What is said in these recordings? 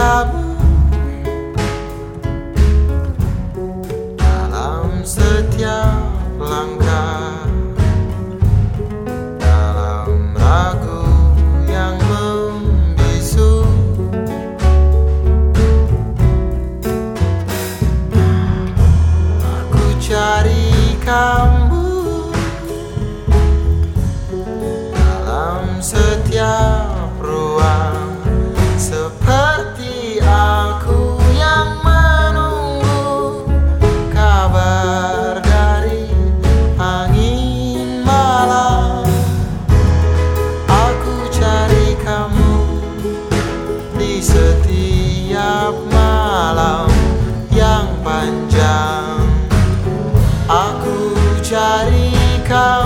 kamu. Dalam setiap langkah dalam ragu yang membisu aku cari kamu. come.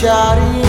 lasciare